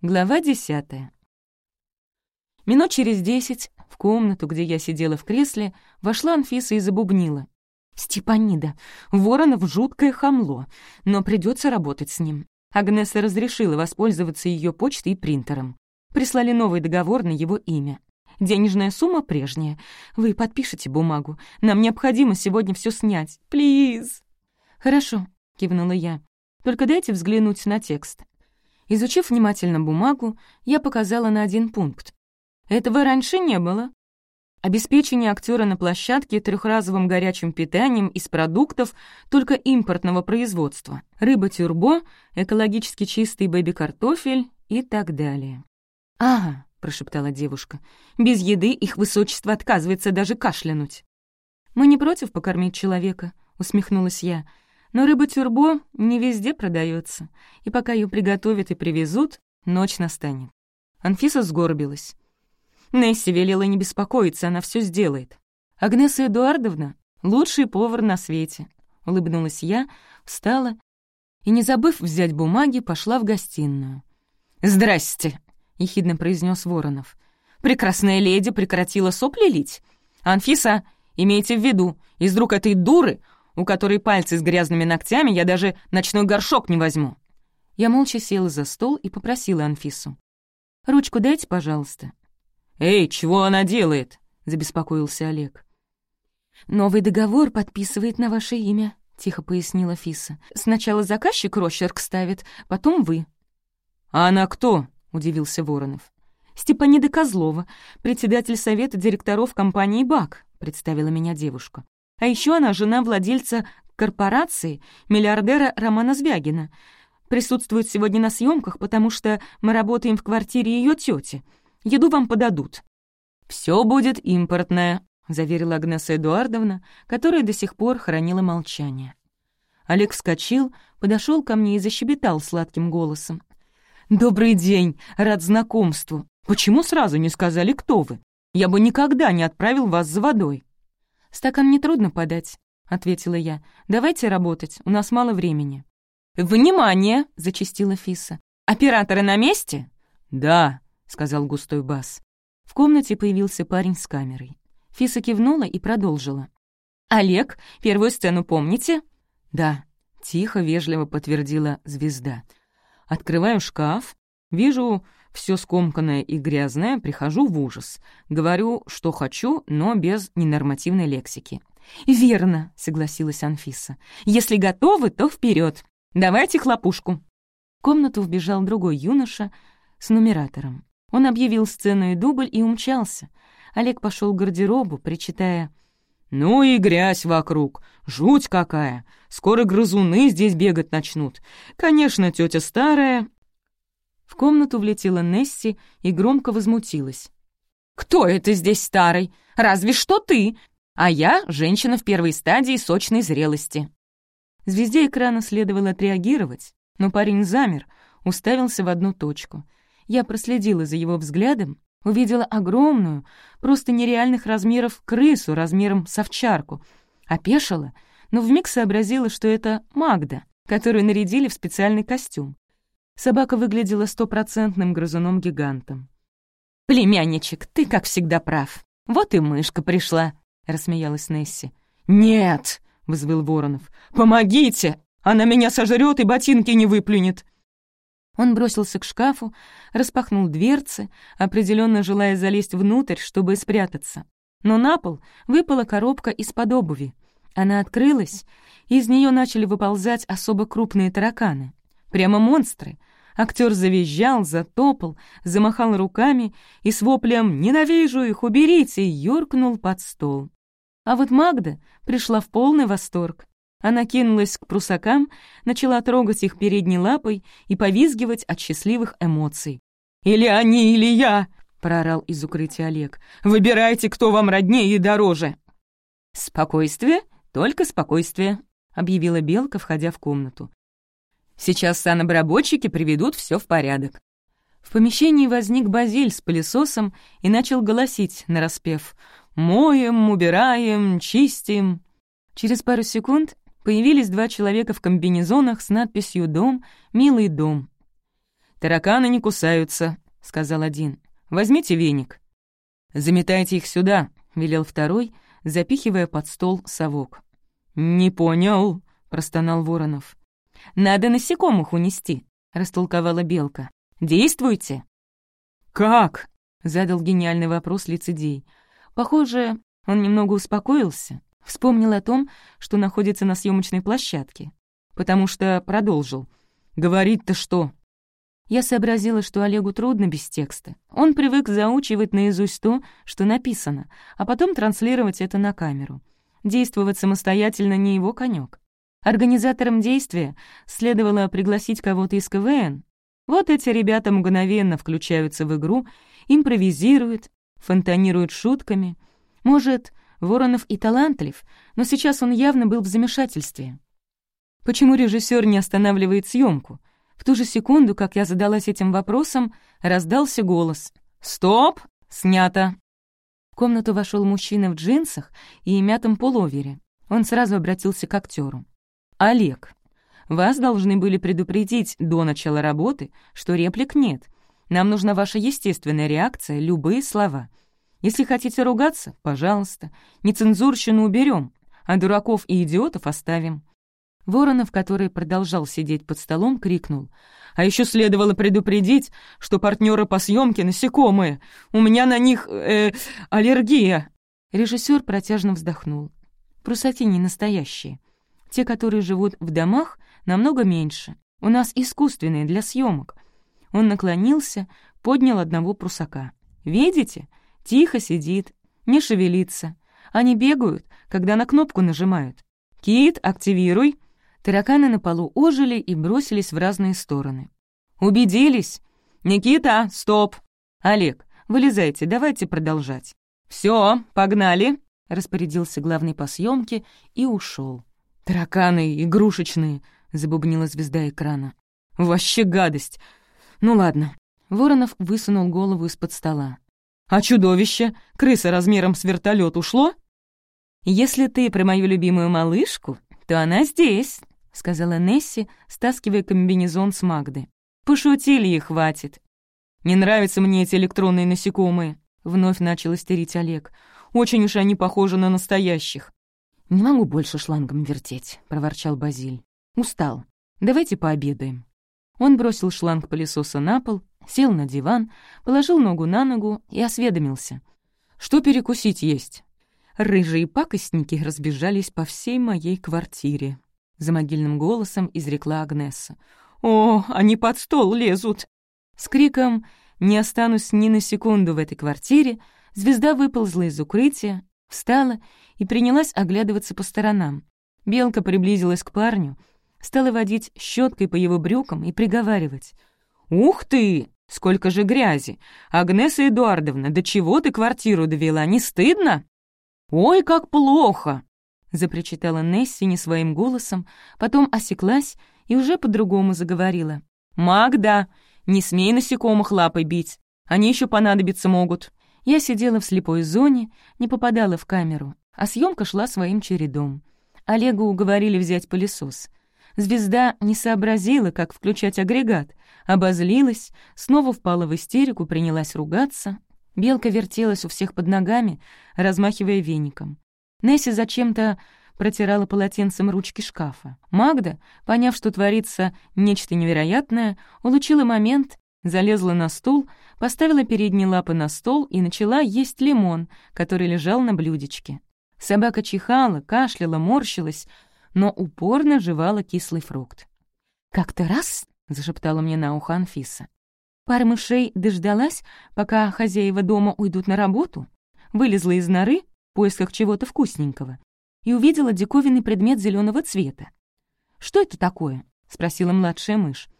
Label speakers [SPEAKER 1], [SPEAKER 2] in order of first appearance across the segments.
[SPEAKER 1] Глава десятая. Минут через десять в комнату, где я сидела в кресле, вошла Анфиса и забубнила. «Степанида, Воронов жуткое хамло, но придется работать с ним. Агнеса разрешила воспользоваться ее почтой и принтером. Прислали новый договор на его имя. Денежная сумма прежняя. Вы подпишите бумагу. Нам необходимо сегодня все снять. Плиз!» «Хорошо», — кивнула я. «Только дайте взглянуть на текст». Изучив внимательно бумагу, я показала на один пункт. Этого раньше не было. Обеспечение актера на площадке трехразовым горячим питанием из продуктов только импортного производства. Рыба-тюрбо, экологически чистый бэби-картофель и так далее. «Ага», — прошептала девушка, — «без еды их высочество отказывается даже кашлянуть». «Мы не против покормить человека», — усмехнулась я, — но рыба-тюрбо не везде продается, и пока ее приготовят и привезут, ночь настанет. Анфиса сгорбилась. Несси велела не беспокоиться, она все сделает. Агнеса Эдуардовна — лучший повар на свете. Улыбнулась я, встала и, не забыв взять бумаги, пошла в гостиную. «Здрасте!» — ехидно произнес Воронов. «Прекрасная леди прекратила сопли лить. Анфиса, имейте в виду, из рук этой дуры у которой пальцы с грязными ногтями, я даже ночной горшок не возьму». Я молча села за стол и попросила Анфису. «Ручку дайте, пожалуйста». «Эй, чего она делает?» — забеспокоился Олег. «Новый договор подписывает на ваше имя», — тихо пояснила Фиса. «Сначала заказчик росчерк ставит, потом вы». «А она кто?» — удивился Воронов. «Степанида Козлова, председатель совета директоров компании «БАК», — представила меня девушка. А еще она жена владельца корпорации, миллиардера Романа Звягина. Присутствует сегодня на съемках, потому что мы работаем в квартире ее тети. Еду вам подадут». Все будет импортное», — заверила Агнеса Эдуардовна, которая до сих пор хранила молчание. Олег вскочил, подошел ко мне и защебетал сладким голосом. «Добрый день, рад знакомству. Почему сразу не сказали, кто вы? Я бы никогда не отправил вас за водой». «Стакан нетрудно подать», — ответила я. «Давайте работать, у нас мало времени». «Внимание!» — зачастила Фиса. «Операторы на месте?» «Да», — сказал густой бас. В комнате появился парень с камерой. Фиса кивнула и продолжила. «Олег, первую сцену помните?» «Да», — тихо, вежливо подтвердила звезда. «Открываю шкаф, вижу все скомканное и грязное, прихожу в ужас. Говорю, что хочу, но без ненормативной лексики. «Верно», — согласилась Анфиса. «Если готовы, то вперед. Давайте хлопушку». В комнату вбежал другой юноша с нумератором. Он объявил сцену и дубль и умчался. Олег пошел к гардеробу, причитая «Ну и грязь вокруг, жуть какая! Скоро грызуны здесь бегать начнут. Конечно, тетя старая, в комнату влетела Несси и громко возмутилась. «Кто это здесь старый? Разве что ты! А я — женщина в первой стадии сочной зрелости». Звезде экрана следовало отреагировать, но парень замер, уставился в одну точку. Я проследила за его взглядом, увидела огромную, просто нереальных размеров крысу размером с овчарку, опешила, но вмиг сообразила, что это Магда, которую нарядили в специальный костюм. Собака выглядела стопроцентным грызуном-гигантом. «Племянничек, ты, как всегда, прав. Вот и мышка пришла», — рассмеялась Несси. «Нет!» — взвыл Воронов. «Помогите! Она меня сожрет и ботинки не выплюнет!» Он бросился к шкафу, распахнул дверцы, определенно желая залезть внутрь, чтобы спрятаться. Но на пол выпала коробка из-под обуви. Она открылась, и из нее начали выползать особо крупные тараканы. Прямо монстры, Актер завизжал, затопал, замахал руками и с воплем «Ненавижу их, уберите!» юркнул под стол. А вот Магда пришла в полный восторг. Она кинулась к прусакам, начала трогать их передней лапой и повизгивать от счастливых эмоций. «Или они, или я!» — проорал из укрытия Олег. «Выбирайте, кто вам роднее и дороже!» «Спокойствие, только спокойствие», — объявила Белка, входя в комнату. Сейчас санобработчики приведут все в порядок». В помещении возник Базиль с пылесосом и начал голосить, нараспев «Моем, убираем, чистим». Через пару секунд появились два человека в комбинезонах с надписью «Дом, милый дом». «Тараканы не кусаются», — сказал один. «Возьмите веник». «Заметайте их сюда», — велел второй, запихивая под стол совок. «Не понял», — простонал Воронов. «Надо насекомых унести», — растолковала Белка. «Действуйте». «Как?» — задал гениальный вопрос лицедей. Похоже, он немного успокоился, вспомнил о том, что находится на съемочной площадке, потому что продолжил. «Говорить-то что?» Я сообразила, что Олегу трудно без текста. Он привык заучивать наизусть то, что написано, а потом транслировать это на камеру. Действовать самостоятельно не его конек. Организаторам действия следовало пригласить кого-то из КВН. Вот эти ребята мгновенно включаются в игру, импровизируют, фонтанируют шутками. Может, Воронов и талантлив, но сейчас он явно был в замешательстве. Почему режиссер не останавливает съемку? В ту же секунду, как я задалась этим вопросом, раздался голос. «Стоп! Снято!» В комнату вошел мужчина в джинсах и мятом пуловере. Он сразу обратился к актеру. «Олег, вас должны были предупредить до начала работы, что реплик нет. Нам нужна ваша естественная реакция, любые слова. Если хотите ругаться, пожалуйста. Нецензурщину уберем, а дураков и идиотов оставим. Воронов, который продолжал сидеть под столом, крикнул. «А еще следовало предупредить, что партнеры по съемке насекомые. У меня на них... Э, аллергия!» Режиссер протяжно вздохнул. «Прусаки не настоящие. Те, которые живут в домах, намного меньше. У нас искусственные для съемок. Он наклонился, поднял одного прусака. «Видите? Тихо сидит, не шевелится. Они бегают, когда на кнопку нажимают. «Кит, активируй!» Тараканы на полу ожили и бросились в разные стороны. «Убедились? Никита, стоп! Олег, вылезайте, давайте продолжать». «Все, погнали!» — распорядился главный по съемке и ушел. «Тараканы игрушечные!» — забубнила звезда экрана. «Вообще гадость! Ну ладно». Воронов высунул голову из-под стола. «А чудовище? Крыса размером с вертолет ушло?» «Если ты про мою любимую малышку, то она здесь», — сказала Несси, стаскивая комбинезон с Магды. «Пошутили и хватит». «Не нравятся мне эти электронные насекомые», — вновь начал истерить Олег. «Очень уж они похожи на настоящих». «Не могу больше шлангом вертеть», — проворчал Базиль. «Устал. Давайте пообедаем». Он бросил шланг пылесоса на пол, сел на диван, положил ногу на ногу и осведомился. «Что перекусить есть?» Рыжие пакостники разбежались по всей моей квартире. За могильным голосом изрекла Агнесса. «О, они под стол лезут!» С криком «Не останусь ни на секунду в этой квартире!» звезда выползла из укрытия, встала и принялась оглядываться по сторонам. Белка приблизилась к парню, стала водить щеткой по его брюкам и приговаривать. «Ух ты! Сколько же грязи! Агнеса Эдуардовна, до чего ты квартиру довела, не стыдно?» «Ой, как плохо!» — запричитала Несси не своим голосом, потом осеклась и уже по-другому заговорила. «Магда, не смей насекомых лапой бить, они еще понадобиться могут». Я сидела в слепой зоне, не попадала в камеру, а съемка шла своим чередом. Олегу уговорили взять пылесос. Звезда не сообразила, как включать агрегат, обозлилась, снова впала в истерику, принялась ругаться, Белка вертелась у всех под ногами, размахивая веником. Несси зачем-то протирала полотенцем ручки шкафа. Магда, поняв, что творится нечто невероятное, улучила момент, залезла на стул, поставила передние лапы на стол и начала есть лимон, который лежал на блюдечке. Собака чихала, кашляла, морщилась, но упорно жевала кислый фрукт. «Как-то раз», — зашептала мне на ухо Анфиса, Пара мышей дождалась, пока хозяева дома уйдут на работу, вылезла из норы в поисках чего-то вкусненького и увидела диковинный предмет зеленого цвета. «Что это такое?» — спросила младшая мышь.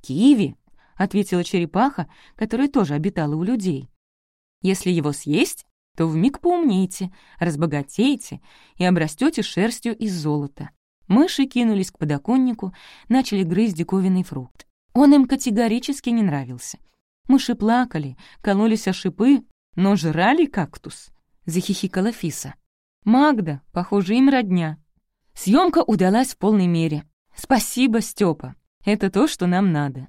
[SPEAKER 1] «Киви», — ответила черепаха, которая тоже обитала у людей. «Если его съесть, то вмиг поумнеете, разбогатеете и обрастете шерстью из золота». Мыши кинулись к подоконнику, начали грызть диковинный фрукт. Он им категорически не нравился. Мыши плакали, кололись о шипы, но жрали кактус, — захихикала Фиса. Магда, похоже, им родня. Съемка удалась в полной мере. Спасибо, Степа. Это то, что нам надо.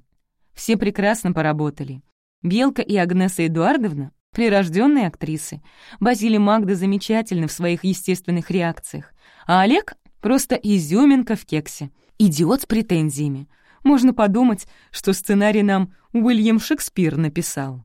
[SPEAKER 1] Все прекрасно поработали. Белка и Агнеса Эдуардовна — прирожденные актрисы. Базили Магда замечательны в своих естественных реакциях. А Олег — просто изюминка в кексе. Идиот с претензиями. Можно подумать, что сценарий нам Уильям Шекспир написал.